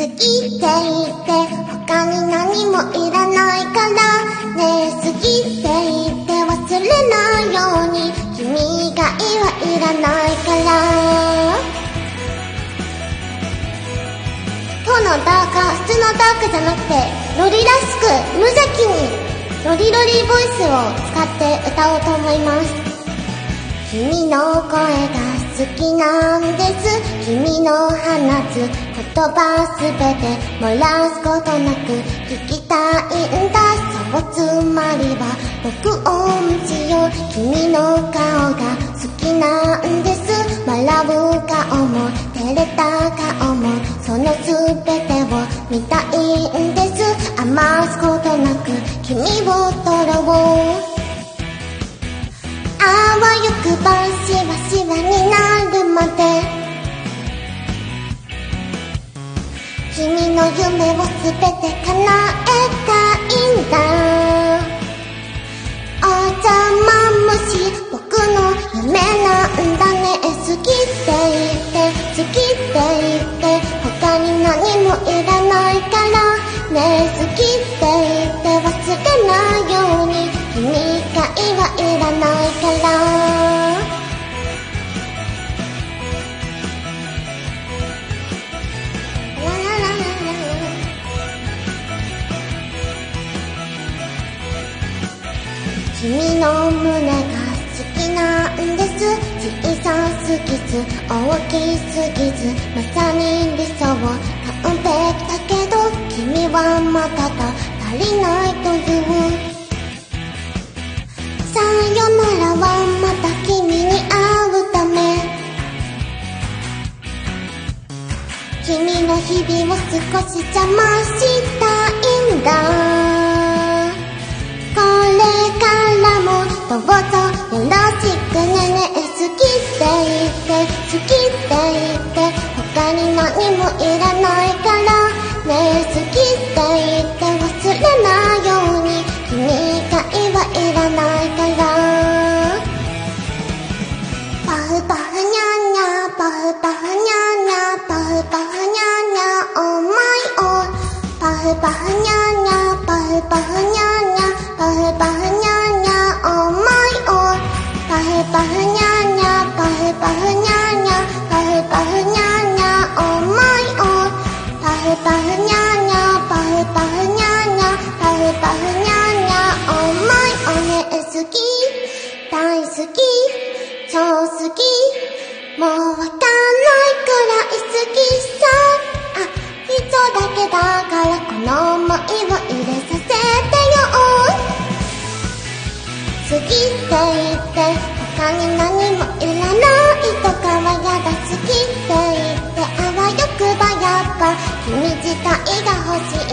好きって言って他に何もいらないから。ねえ好きって言って忘れないように。君がいはいらないから。今日のダーカ普通のダークじゃなくてロリらしく無邪気にロリロリボイスを使って歌おうと思います。君の声がきなんです。君の放つ言葉すべて漏らすことなく聞きたいんだ。そうつまりは録音しよう。君の顔が好きなんです。笑う顔も照れた顔もそのすべてを見たいんです。余すことなく君を取ろう。あわよくばしわしわになる。まで君の夢をすべて叶えたいんだ。お邪魔虫僕の夢なんだね。好きって言って好きって言って他に何もいらないからね。好きって言って忘れないように。君がいはいらないから。君の胸が好きなんです。小さすぎず大きすぎずまさに理想完璧だけど君はまだだ足りないという。さよならはまた君に会うため。君の日々を少し邪魔したいんだ。どうぞよろしくねね好きって言って好きって言って他に何もいらないからねえ好きって言って忘れないように君がいはいらないから。パフパフニャンニャパフパフき。超好き。もうわかんないくらい好きさ。あ人だけだからこの想いを入れさせてよ。好きって言って他に何もいらないとかはやだ。好きって言ってあわよくばやっぱ君自体が欲しい。